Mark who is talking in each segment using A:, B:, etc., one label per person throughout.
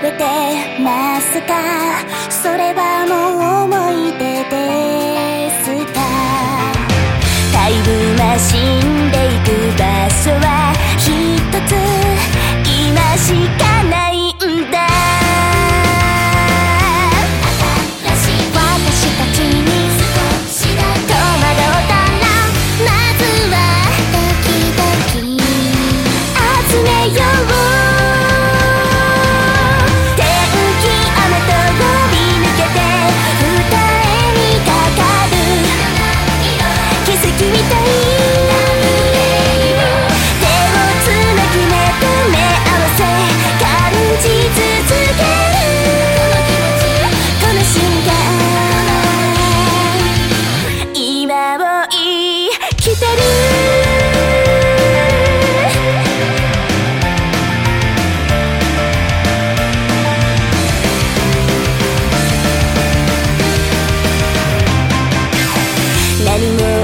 A: つか？それはもう思い出ですか？タイムマシンで行く場所は一つ今しかないんだ。私たちに戸惑ったらまずはドキドキ。集めよう。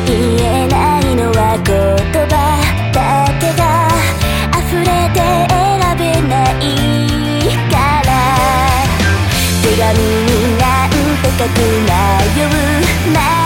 A: 言えないのは言葉だけが溢れて選べないから。手紙になんて書く迷う